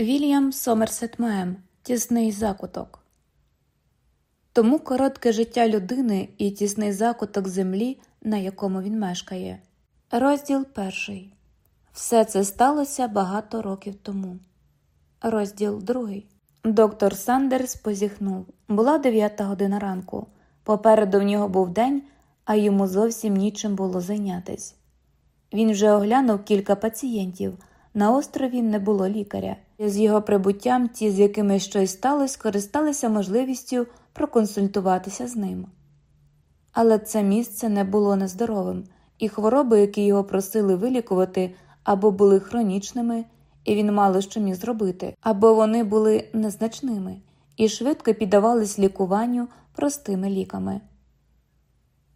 Вільям Сомерсет Мем Тісний закуток. Тому коротке життя людини і тісний закуток землі, на якому він мешкає. Розділ перший. Все це сталося багато років тому. Розділ другий. Доктор Сандерс позіхнув. Була дев'ята година ранку. Попереду в нього був день, а йому зовсім нічим було зайнятись. Він вже оглянув кілька пацієнтів. На острові не було лікаря. З його прибуттям ті, з якими щось сталося, скористалися можливістю проконсультуватися з ним. Але це місце не було нездоровим, і хвороби, які його просили вилікувати, або були хронічними, і він мало що міг зробити, або вони були незначними і швидко піддавались лікуванню простими ліками.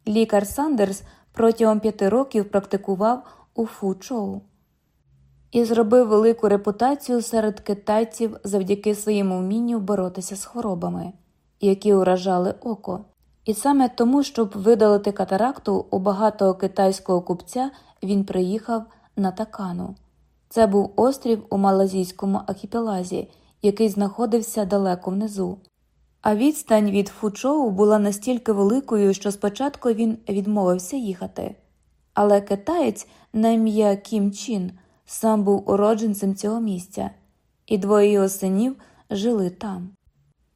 Лікар Сандерс протягом п'яти років практикував у Фу-Чоу і зробив велику репутацію серед китайців завдяки своєму вмінню боротися з хворобами, які уражали око. І саме тому, щоб видалити катаракту у багатого китайського купця, він приїхав на Такану. Це був острів у Малазійському архіпелазі, який знаходився далеко внизу. А відстань від Фучоу була настільки великою, що спочатку він відмовився їхати. Але китаєць на ім'я Кім Чін сам був уродженцем цього місця, і двоє його синів жили там.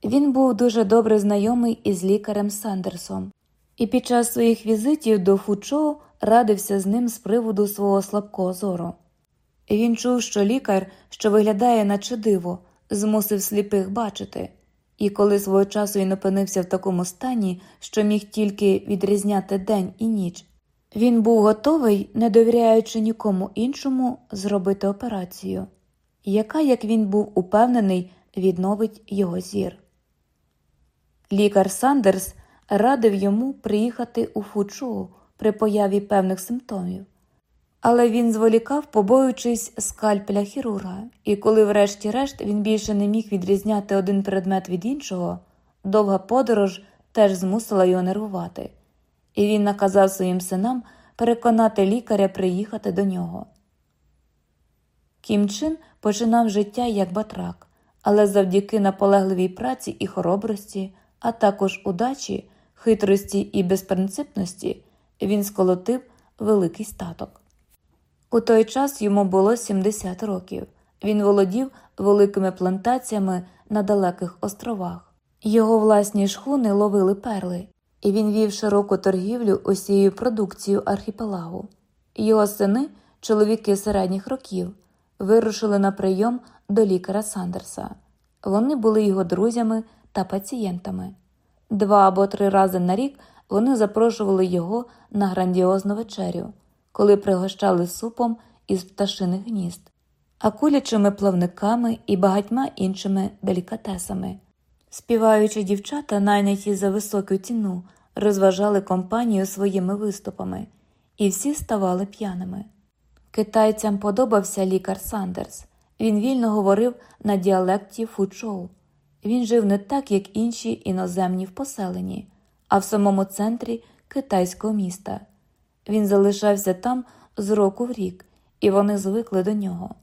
Він був дуже добре знайомий із лікарем Сандерсом, і під час своїх візитів до Фучоу радився з ним з приводу свого слабкого зору. Він чув, що лікар, що виглядає наче диво, змусив сліпих бачити, і коли свого часу він опинився в такому стані, що міг тільки відрізняти день і ніч, він був готовий, не довіряючи нікому іншому, зробити операцію, яка, як він був упевнений, відновить його зір. Лікар Сандерс радив йому приїхати у Фучу при появі певних симптомів, але він зволікав, побоюючись скальпеля хірурга, і коли, врешті-решт, він більше не міг відрізняти один предмет від іншого, довга подорож теж змусила його нервувати і він наказав своїм синам переконати лікаря приїхати до нього. Кімчин починав життя як батрак, але завдяки наполегливій праці і хоробрості, а також удачі, хитрості і безпринципності він сколотив великий статок. У той час йому було 70 років. Він володів великими плантаціями на далеких островах. Його власні шхуни ловили перли, і він вів широку торгівлю усією продукцією архіпелагу. Його сини, чоловіки середніх років, вирушили на прийом до лікаря Сандерса. Вони були його друзями та пацієнтами. Два або три рази на рік вони запрошували його на грандіозну вечерю, коли пригощали супом із пташиних гнізд, акулячими плавниками і багатьма іншими делікатесами. Співаючі дівчата, найняті за високу ціну, розважали компанію своїми виступами, і всі ставали п'яними. Китайцям подобався лікар Сандерс. Він вільно говорив на діалекті фучоу. Він жив не так, як інші іноземні в поселенні, а в самому центрі китайського міста. Він залишався там з року в рік, і вони звикли до нього.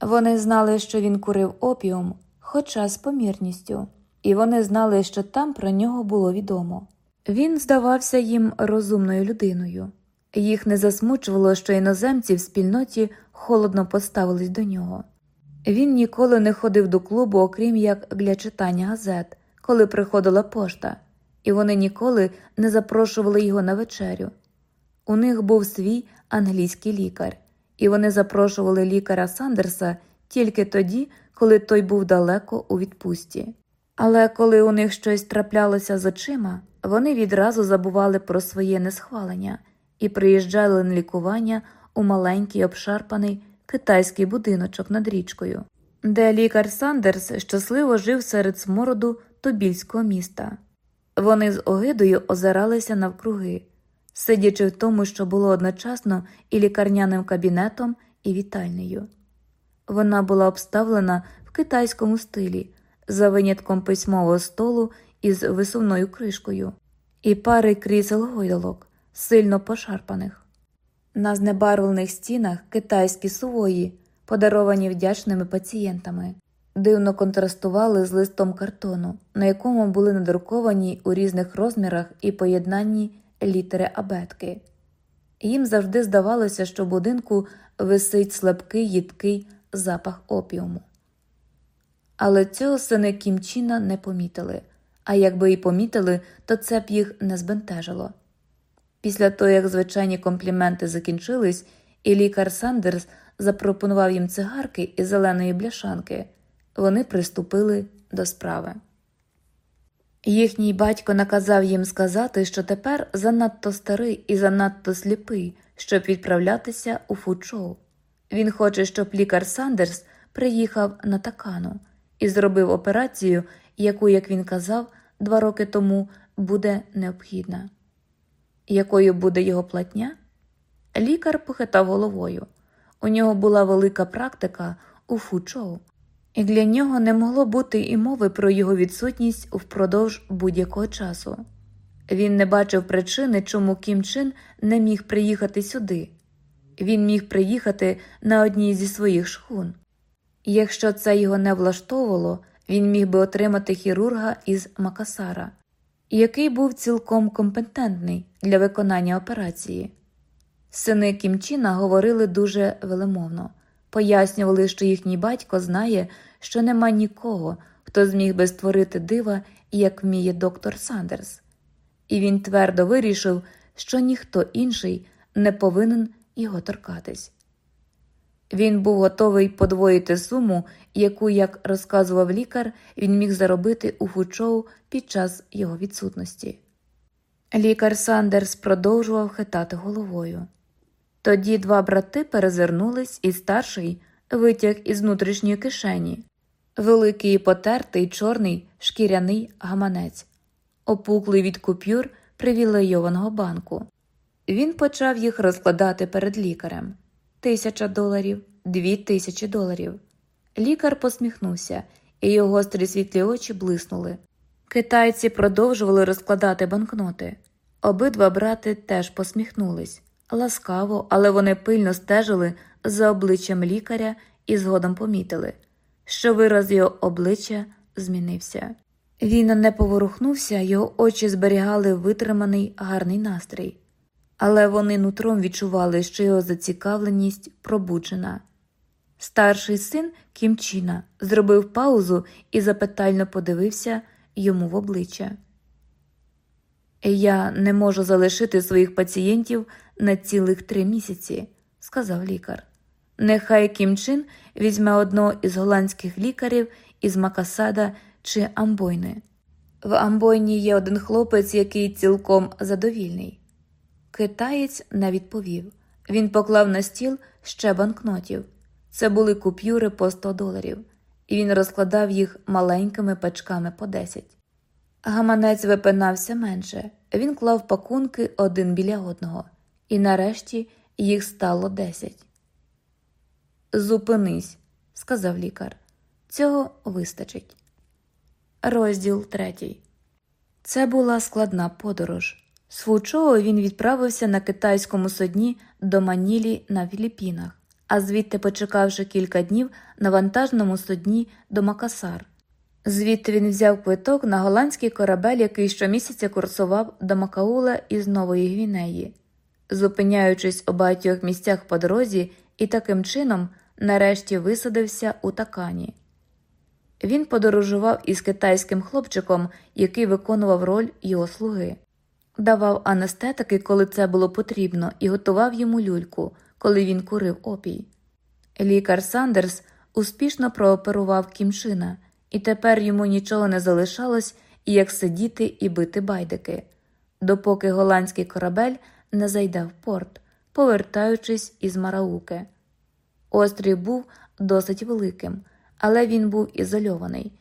Вони знали, що він курив опіум, хоча з помірністю і вони знали, що там про нього було відомо. Він здавався їм розумною людиною, їх не засмучувало, що іноземці в спільноті холодно поставились до нього. Він ніколи не ходив до клубу, окрім як для читання газет, коли приходила пошта, і вони ніколи не запрошували його на вечерю. У них був свій англійський лікар, і вони запрошували лікаря Сандерса тільки тоді, коли той був далеко у відпустці. Але коли у них щось траплялося з очима, вони відразу забували про своє несхвалення і приїжджали на лікування у маленький обшарпаний китайський будиночок над річкою, де лікар Сандерс щасливо жив серед смороду Тобільського міста. Вони з огидою озиралися навкруги, сидячи в тому, що було одночасно і лікарняним кабінетом, і вітальнею. Вона була обставлена в китайському стилі за винятком письмового столу із висувною кришкою, і пари крісел гойдалок, сильно пошарпаних. На знебарвлених стінах китайські сувої, подаровані вдячними пацієнтами, дивно контрастували з листом картону, на якому були надруковані у різних розмірах і поєднанні літери абетки. Їм завжди здавалося, що в будинку висить слабкий їдкий запах опіуму. Але цього сини Кімчіна не помітили, а якби і помітили, то це б їх не збентежило. Після того, як звичайні компліменти закінчились, і лікар Сандерс запропонував їм цигарки із зеленої бляшанки, вони приступили до справи. Їхній батько наказав їм сказати, що тепер занадто старий і занадто сліпий, щоб відправлятися у фучоу. Він хоче, щоб лікар Сандерс приїхав на такану і зробив операцію, яку, як він казав, два роки тому буде необхідна. Якою буде його платня? Лікар похитав головою. У нього була велика практика у фучоу, і для нього не могло бути і мови про його відсутність впродовж будь-якого часу. Він не бачив причини, чому Кім Чин не міг приїхати сюди. Він міг приїхати на одній зі своїх шхун. Якщо це його не влаштовувало, він міг би отримати хірурга із Макасара, який був цілком компетентний для виконання операції. Сини Кімчіна говорили дуже велемовно, пояснювали, що їхній батько знає, що нема нікого, хто зміг би створити дива, як вміє доктор Сандерс, і він твердо вирішив, що ніхто інший не повинен його торкатись. Він був готовий подвоїти суму, яку, як розказував лікар, він міг заробити у Фучоу під час його відсутності. Лікар Сандерс продовжував хитати головою. Тоді два брати перезирнулись, і старший витяг із внутрішньої кишені великий потертий чорний шкіряний гаманець, опуклий від купюр привілейованого банку. Він почав їх розкладати перед лікарем тисяча доларів, дві тисячі доларів. Лікар посміхнувся, і його гострі світлі очі блиснули. Китайці продовжували розкладати банкноти. Обидва брати теж посміхнулись ласкаво, але вони пильно стежили за обличчям лікаря і згодом помітили, що вираз його обличчя змінився. Він не поворухнувся, його очі зберігали витриманий гарний настрій, але вони нутром відчували, що його зацікавленість пробуджена. Старший син Кімчіна зробив паузу і запитально подивився йому в обличчя. Я не можу залишити своїх пацієнтів на цілих три місяці, сказав лікар. Нехай Кімчин візьме одного із голландських лікарів із Макасада чи Амбойни. В Амбойні є один хлопець, який цілком задовільний. Китаєць не відповів. Він поклав на стіл ще банкнотів. Це були купюри по 100 доларів, і він розкладав їх маленькими пачками по 10. Гаманець випинався менше, він клав пакунки один біля одного, і нарешті їх стало десять. Зупинись, сказав лікар. Цього вистачить. Розділ третій. Це була складна подорож. Фучоу він відправився на китайському судні до Манілі на Філіппінах, а звідти, почекавши кілька днів на вантажному судні до Макасар. Звідти він взяв квиток на голландський корабель, який щомісяця курсував до Макаула із Нової Гвінеї, зупиняючись у багатьох місцях по дорозі і таким чином нарешті висадився у такані. Він подорожував із китайським хлопчиком, який виконував роль його слуги, давав анестетики, коли це було потрібно, і готував йому люльку, коли він курив опій. Лікар Сандерс успішно прооперував кімшина і тепер йому нічого не залишалось, як сидіти і бити байдики, допоки голландський корабель не зайде в порт, повертаючись із Марауки. Острів був досить великим, але він був ізольований,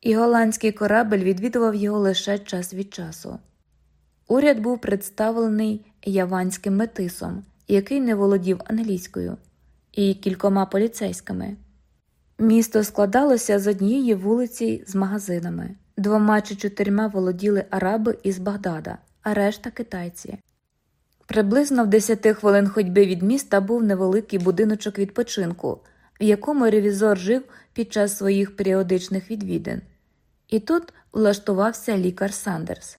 і голландський корабель відвідував його лише час від часу. Уряд був представлений яванським метисом, який не володів англійською, і кількома поліцейськими. Місто складалося з однієї вулиці з магазинами, двома чи чотирма володіли араби із Багдада, а решта китайці. Приблизно в десяти хвилин ходьби від міста був невеликий будиночок відпочинку, в якому ревізор жив під час своїх періодичних відвідин. І тут влаштувався лікар Сандерс.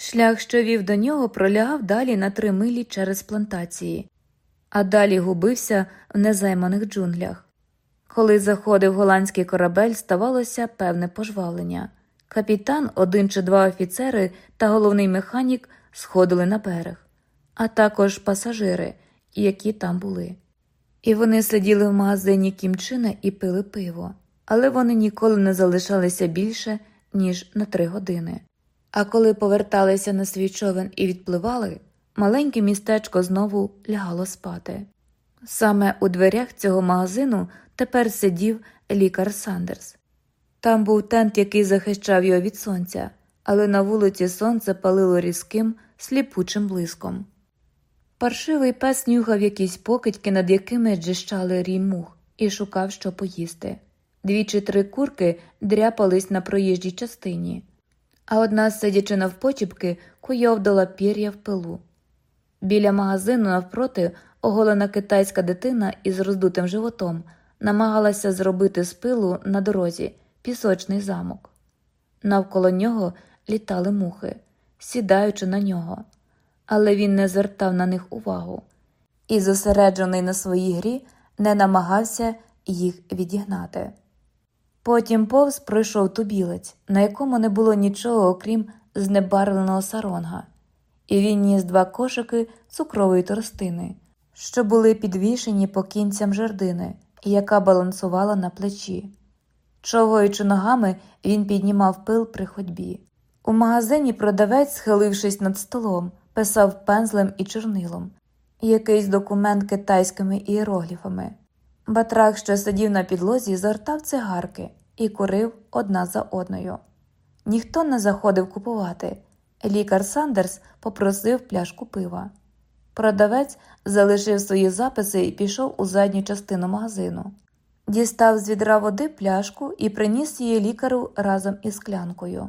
Шлях, що вів до нього, пролягав далі на три милі через плантації, а далі губився в незайманих джунглях. Коли заходив голландський корабель, ставалося певне пожвавлення. Капітан, один чи два офіцери та головний механік сходили на берег, а також пасажири, які там були. І вони сиділи в магазині кімчина і пили пиво, але вони ніколи не залишалися більше, ніж на три години. А коли поверталися на свій човен і відпливали, маленьке містечко знову лягало спати. Саме у дверях цього магазину тепер сидів лікар Сандерс. Там був тент, який захищав його від сонця, але на вулиці сонце палило різким, сліпучим блиском. Паршивий пес нюхав якісь покидьки, над якими джищали рій мух, і шукав, що поїсти. Дві чи три курки дряпались на проїжджій частині, а одна, сидячи навпочіпки, куйовдала пір'я в пилу. Біля магазину навпроти оголена китайська дитина із роздутим животом намагалася зробити з пилу на дорозі пісочний замок. Навколо нього літали мухи, сідаючи на нього, але він не звертав на них увагу і, зосереджений на своїй грі, не намагався їх відігнати. Потім повз пройшов тубілець, на якому не було нічого, окрім знебарвленого саронга, і він ніс два кошики цукрової торстини, що були підвішені по кінцям жердини, яка балансувала на плечі. Човгаючи ногами, він піднімав пил при ходьбі. У магазині продавець, схилившись над столом, писав пензлем і чорнилом, якийсь документ китайськими ієрогліфами. Батрак, що сидів на підлозі, згортав цигарки і курив одна за одною. Ніхто не заходив купувати. Лікар Сандерс попросив пляшку пива. Продавець залишив свої записи і пішов у задню частину магазину. Дістав з відра води пляшку і приніс її лікарю разом із склянкою.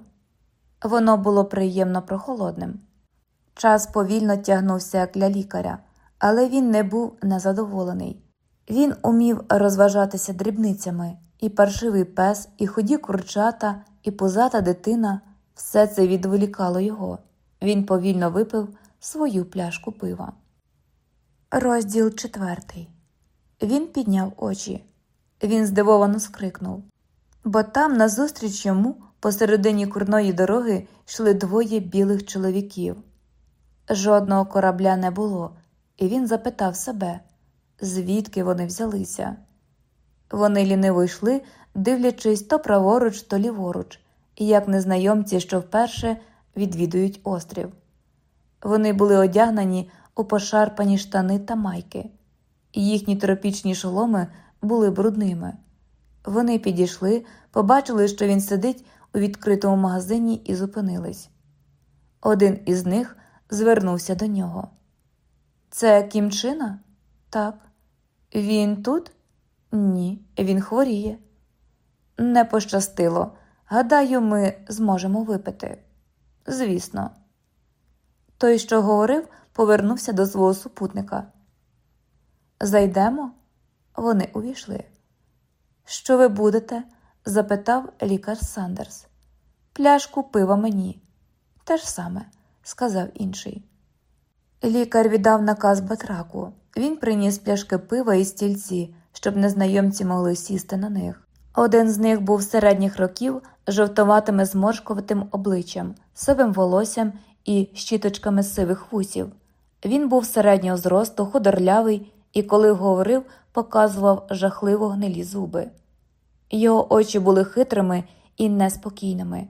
Воно було приємно прохолодним. Час повільно тягнувся як для лікаря, але він не був незадоволений. Він умів розважатися дрібницями, і паршивий пес, і худі курчата, і позата дитина все це відволікало його. Він повільно випив свою пляшку пива. Розділ четвертий. Він підняв очі. Він здивовано скрикнув, бо там, назустріч йому, посередині курної дороги, йшли двоє білих чоловіків. Жодного корабля не було, і він запитав себе, звідки вони взялися. Вони ліниво йшли, дивлячись то праворуч, то ліворуч, як незнайомці, що вперше відвідують острів. Вони були одягнені у пошарпані штани та майки, їхні тропічні шоломи були брудними. Вони підійшли, побачили, що він сидить у відкритому магазині, і зупинились. Один із них звернувся до нього. Це кімчина? Так. Він тут? Ні, він хворіє. Не пощастило. Гадаю, ми зможемо випити. Звісно. Той, що говорив, повернувся до свого супутника. Зайдемо? Вони увійшли. Що ви будете? запитав лікар Сандерс. Пляшку пива мені. Те ж саме, сказав інший. Лікар віддав наказ батраку. Він приніс пляшки пива і стільці, щоб незнайомці могли сісти на них. Один з них був середніх років жовтуватими зморшкуватим обличчям, сивим волоссям і щіточками сивих вусів. Він був середнього зросту, худорлявий і, коли говорив, показував жахливо гнилі зуби. Його очі були хитрими і неспокійними.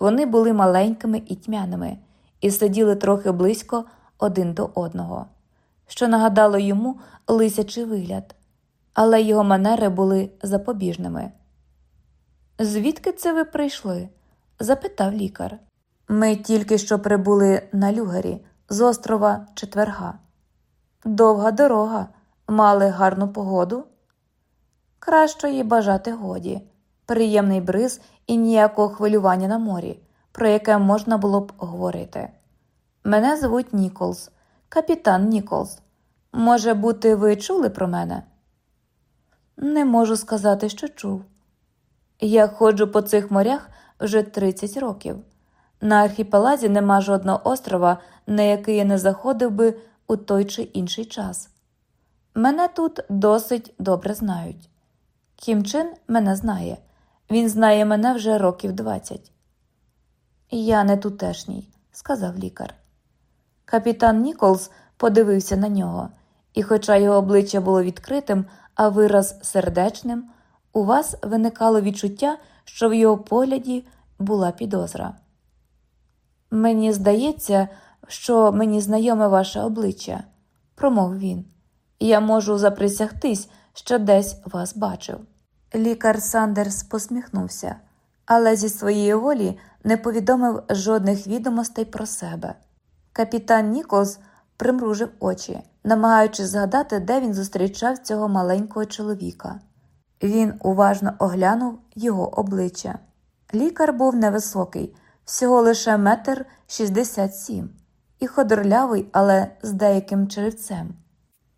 Вони були маленькими і тьмяними, і сиділи трохи близько один до одного, що нагадало йому лисячий вигляд, але його манери були запобіжними. Звідки це ви прийшли? запитав лікар. Ми тільки що прибули на люгері з острова Четверга. Довга дорога, мали гарну погоду. Краще їй бажати годі, приємний бриз і ніякого хвилювання на морі, про яке можна було б говорити. Мене звуть Ніколс, капітан Ніколс. Може бути, ви чули про мене? Не можу сказати, що чув. Я ходжу по цих морях вже 30 років. На архіпелазі нема жодного острова, на який я не заходив би у той чи інший час. Мене тут досить добре знають. Кімчин мене знає, він знає мене вже років 20. Я не тутешній, сказав лікар. Капітан Ніколс подивився на нього, і, хоча його обличчя було відкритим, а вираз сердечним, у вас виникало відчуття, що в його погляді була підозра. Мені здається, що мені знайоме ваше обличчя, промов він. Я можу заприсягтись, що десь вас бачив. Лікар Сандерс посміхнувся, але зі своєї волі не повідомив жодних відомостей про себе. Капітан Ніколс примружив очі, намагаючись згадати, де він зустрічав цього маленького чоловіка. Він уважно оглянув його обличчя. Лікар був невисокий, всього лише метр шістдесят сім, і ходорлявий, але з деяким черевцем.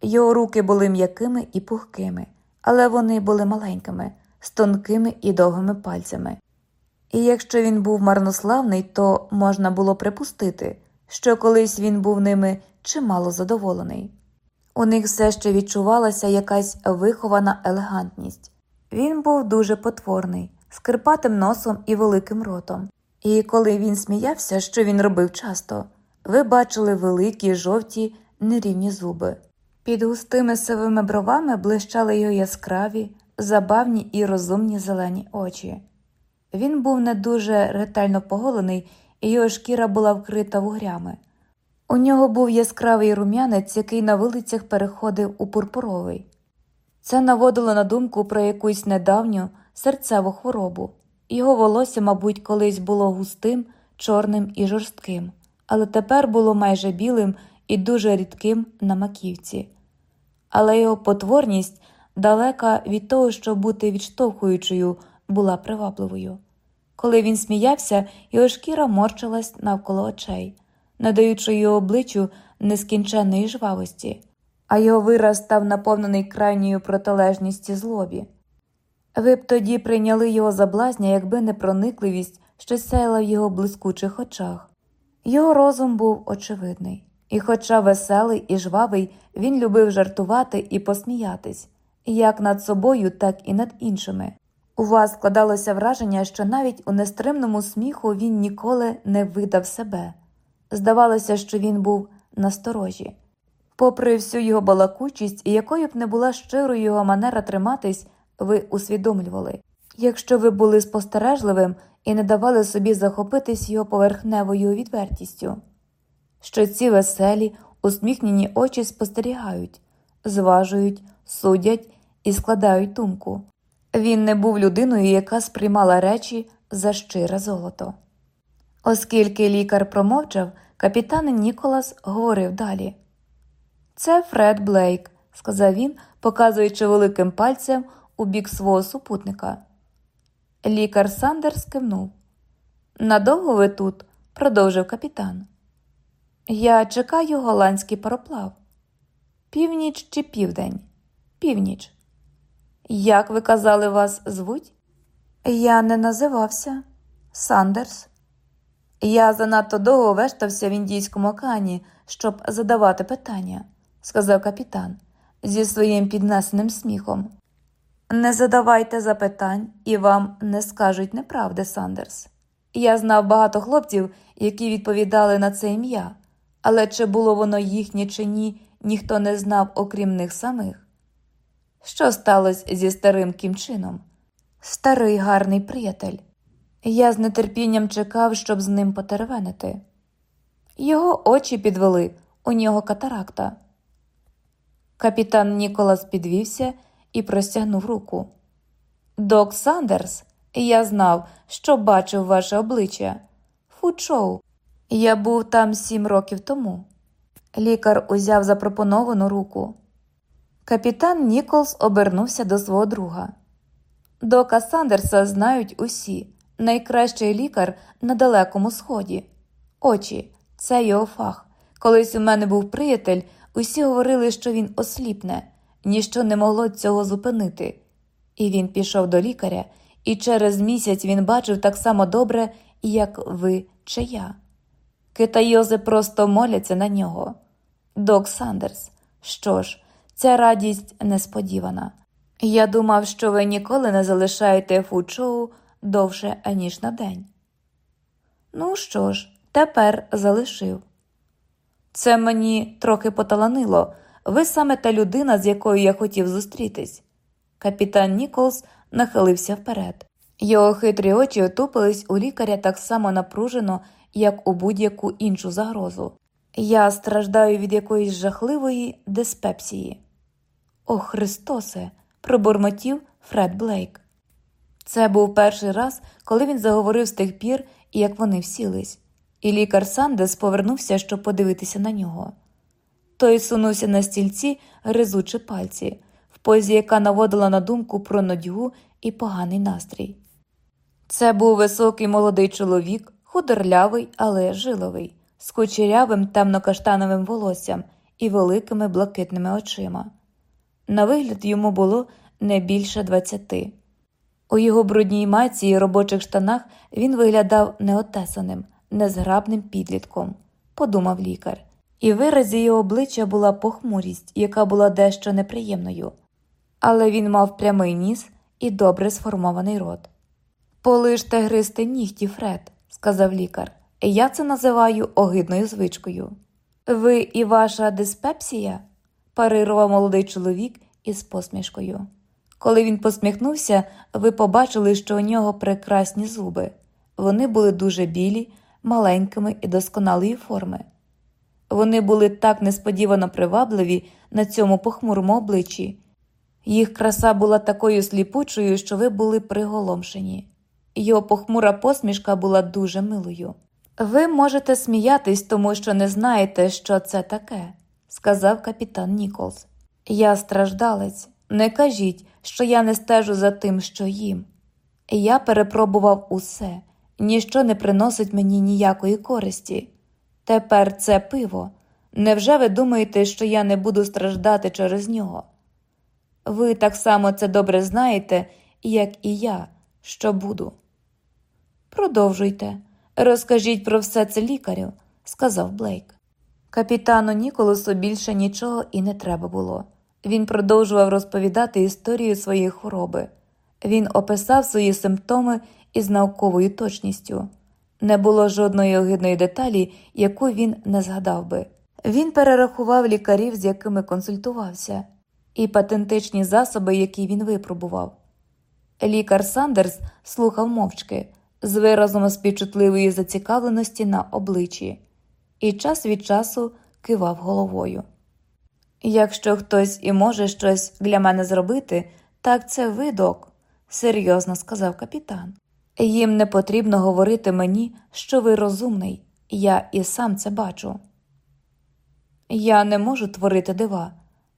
Його руки були м'якими і пухкими, але вони були маленькими, з тонкими і довгими пальцями. І якщо він був марнославний, то можна було припустити, що колись він був ними чимало задоволений. У них все ще відчувалася якась вихована елегантність. Він був дуже потворний, з кирпатим носом і великим ротом. І коли він сміявся, що він робив часто, ви бачили великі жовті нерівні зуби. Під густими сивими бровами блищали його яскраві, забавні і розумні зелені очі. Він був не дуже ретельно поголений, і його шкіра була вкрита вугрями. У нього був яскравий рум'янець, який на вулицях переходив у пурпуровий. Це наводило на думку про якусь недавню серцеву хворобу. Його волосся, мабуть, колись було густим, чорним і жорстким, але тепер було майже білим і дуже рідким на маківці. Але його потворність, далека від того, щоб бути відштовхуючою, була привабливою. Коли він сміявся, його шкіра морчилась навколо очей, надаючи його обличчю нескінченної жвавості, а його вираз став наповнений крайньою протилежністю злобі. Ви б тоді прийняли його за блазня, якби не проникливість, що сяяла в його блискучих очах. Його розум був очевидний, і, хоча веселий і жвавий, він любив жартувати і посміятись, як над собою, так і над іншими. У вас складалося враження, що навіть у нестримному сміху він ніколи не видав себе. Здавалося, що він був насторожі. Попри всю його балакучість, і якою б не була щирою його манера триматись, ви усвідомлювали, якщо ви були спостережливим і не давали собі захопитись його поверхневою відвертістю, що ці веселі, усміхнені очі спостерігають, зважують, судять і складають думку. Він не був людиною, яка сприймала речі за щире золото. Оскільки лікар промовчав, капітан Ніколас говорив далі. Це Фред Блейк, сказав він, показуючи великим пальцем у бік свого супутника. Лікар Сандерс кивнув. Надовго ви тут, продовжив капітан. Я чекаю голландський пароплав. Північ чи південь? Північ. Як ви казали, вас звуть? Я не називався Сандерс. Я занадто довго вештався в Індійському океані, щоб задавати питання, сказав капітан зі своїм піднесеним сміхом. Не задавайте запитань і вам не скажуть неправди, Сандерс. Я знав багато хлопців, які відповідали на це ім'я, але чи було воно їхнє чи ні, ніхто не знав, окрім них самих. Що сталося зі старим кімчином? Старий гарний приятель. Я з нетерпінням чекав, щоб з ним потервенити. Його очі підвели, у нього катаракта. Капітан Ніколас підвівся і простягнув руку. Док Сандерс, я знав, що бачив ваше обличчя. Фучоу. Я був там сім років тому. Лікар узяв запропоновану руку. Капітан Ніколс обернувся до свого друга. Дока Сандерса знають усі найкращий лікар на Далекому Сході. Очі, це його фах. Колись у мене був приятель, усі говорили, що він осліпне, ніщо не могло цього зупинити. І він пішов до лікаря і через місяць він бачив так само добре, як ви чи я. Китайози просто моляться на нього. Док Сандерс. Що ж, ця радість несподівана. Я думав, що ви ніколи не залишаєте фучоу довше, аніж на день. Ну що ж, тепер залишив. Це мені трохи поталанило. Ви саме та людина, з якою я хотів зустрітись. Капітан Ніколс нахилився вперед. Його хитрі очі отупились у лікаря так само напружено, як у будь-яку іншу загрозу. Я страждаю від якоїсь жахливої диспепсії. О, Христосе! пробурмотів Фред Блейк. Це був перший раз, коли він заговорив з тих пір, як вони всілись, і лікар Сандес повернувся, щоб подивитися на нього. Той сунувся на стільці, гризучи пальці, в позі, яка наводила на думку про нудьгу і поганий настрій. Це був високий молодий чоловік, худорлявий, але жиловий, з кучерявим темно-каштановим волоссям і великими блакитними очима. На вигляд йому було не більше двадцяти. У його брудній маці і робочих штанах він виглядав неотесаним, незграбним підлітком, подумав лікар, і виразі його обличчя була похмурість, яка була дещо неприємною. Але він мав прямий ніс і добре сформований рот. Полижте гристи нігті, Фред, сказав лікар. Я це називаю огидною звичкою. Ви і ваша диспепсія? парирував молодий чоловік із посмішкою. Коли він посміхнувся, ви побачили, що у нього прекрасні зуби. Вони були дуже білі, маленькими і досконалої форми. Вони були так несподівано привабливі на цьому похмурому обличчі. Їх краса була такою сліпучою, що ви були приголомшені. Його похмура посмішка була дуже милою. Ви можете сміятись, тому що не знаєте, що це таке, сказав капітан Ніколс. Я страждалець. Не кажіть, що я не стежу за тим, що їм. Я перепробував усе, ніщо не приносить мені ніякої користі. Тепер це пиво. Невже ви думаєте, що я не буду страждати через нього? Ви так само це добре знаєте, як і я, що буду. Продовжуйте, розкажіть про все це лікарю, сказав Блейк. Капітану Ніколасу більше нічого і не треба було. Він продовжував розповідати історію своєї хвороби. Він описав свої симптоми із науковою точністю. Не було жодної огидної деталі, яку він не згадав би. Він перерахував лікарів, з якими консультувався, і патентичні засоби, які він випробував. Лікар Сандерс слухав мовчки з виразом співчутливої зацікавленості на обличчі і час від часу кивав головою. Якщо хтось і може щось для мене зробити, так це видок, серйозно сказав капітан. Їм не потрібно говорити мені, що ви розумний, я і сам це бачу. Я не можу творити дива.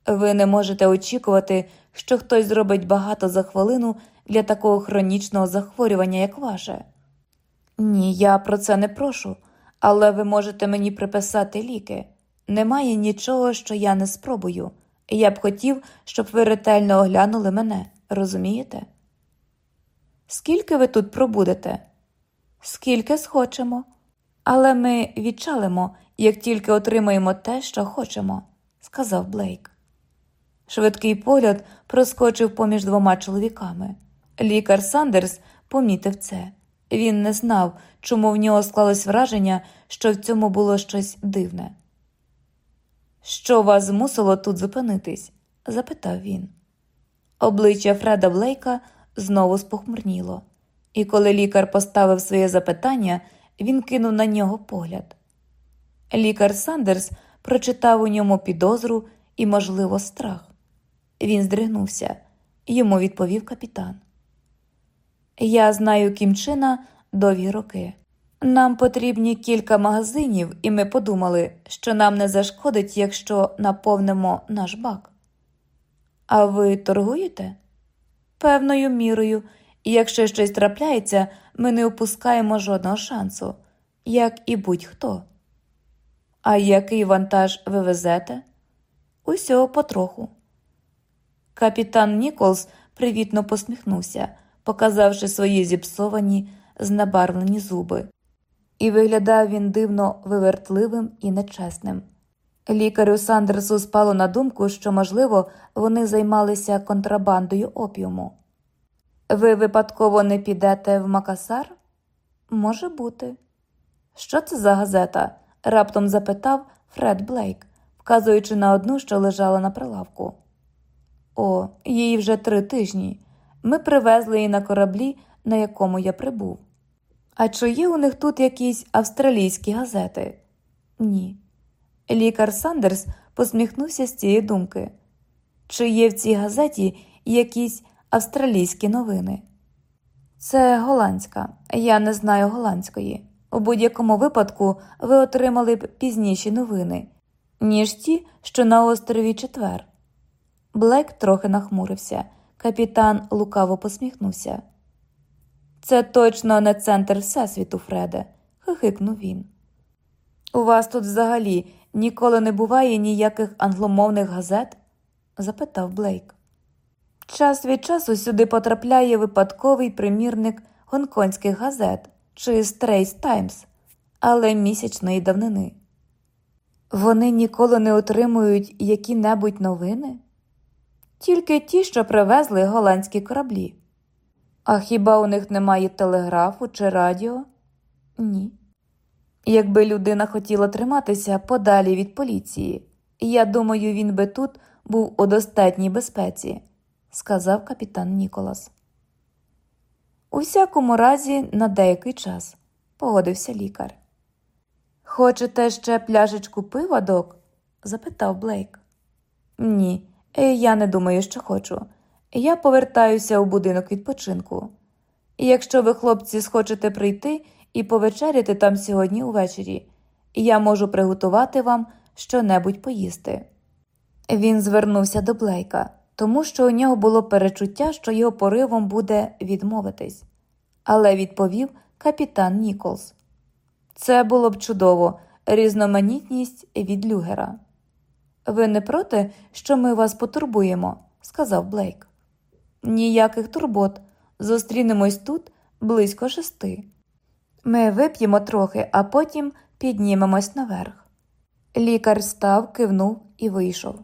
Ви не можете очікувати, що хтось зробить багато за хвилину для такого хронічного захворювання, як ваше. Ні, я про це не прошу, але ви можете мені приписати ліки. Немає нічого, що я не спробую. Я б хотів, щоб ви ретельно оглянули мене, розумієте? Скільки ви тут пробудете? Скільки схочемо. Але ми відчалимо, як тільки отримаємо те, що хочемо, сказав Блейк. Швидкий погляд проскочив поміж двома чоловіками. Лікар Сандерс помітив це. Він не знав, чому в нього склалось враження, що в цьому було щось дивне. Що вас змусило тут зупинитись? запитав він. Обличчя Фреда Блейка знову спохмурніло, і коли лікар поставив своє запитання, він кинув на нього погляд. Лікар Сандерс прочитав у ньому підозру і, можливо, страх. Він здригнувся, йому відповів капітан. Я знаю Кімчина довгі роки. Нам потрібні кілька магазинів, і ми подумали, що нам не зашкодить, якщо наповнимо наш бак. А ви торгуєте? Певною мірою, і якщо щось трапляється, ми не опускаємо жодного шансу, як і будь-хто. А який вантаж ви везете? Усього потроху. Капітан Ніколс привітно посміхнувся, показавши свої зіпсовані, знебарвлені зуби. І виглядав він дивно вивертливим і нечесним. Лікарю Сандерсу спало на думку, що, можливо, вони займалися контрабандою опіуму. Ви випадково не підете в Макасар? Може бути. Що це за газета? раптом запитав Фред Блейк, вказуючи на одну, що лежала на прилавку. О, їй вже три тижні. Ми привезли її на кораблі, на якому я прибув. А чи є у них тут якісь австралійські газети? Ні. Лікар Сандерс посміхнувся з цієї думки. Чи є в цій газеті якісь австралійські новини? Це голландська. Я не знаю голландської. У будь-якому випадку ви отримали б пізніші новини, ніж ті, що на острові Четвер. Блек трохи нахмурився. Капітан лукаво посміхнувся. Це точно не центр Всесвіту, Фреде, хихикнув він. У вас тут взагалі ніколи не буває ніяких англомовних газет? запитав Блейк. Час від часу сюди потрапляє випадковий примірник гонконгських газет чи Стрейс Таймс, але місячної давнини. Вони ніколи не отримують які-небудь новини? Тільки ті, що привезли голландські кораблі. А хіба у них немає телеграфу чи радіо? Ні. Якби людина хотіла триматися подалі від поліції, я думаю, він би тут був у достатній безпеці, сказав капітан Ніколас. У всякому разі, на деякий час, погодився лікар. Хочете ще пляшечку пива, док? запитав Блейк. Ні, я не думаю, що хочу. Я повертаюся у будинок відпочинку. І якщо ви, хлопці, схочете прийти і повечеряти там сьогодні увечері, я можу приготувати вам що-небудь поїсти. Він звернувся до Блейка, тому що у нього було перечуття, що його поривом буде відмовитись, але відповів капітан Ніколс. Це було б чудово, різноманітність від люгера. Ви не проти, що ми вас потурбуємо, сказав Блейк. Ніяких турбот. Зустрінемось тут близько шести. Ми вип'ємо трохи, а потім піднімемось наверх. Лікар став, кивнув і вийшов.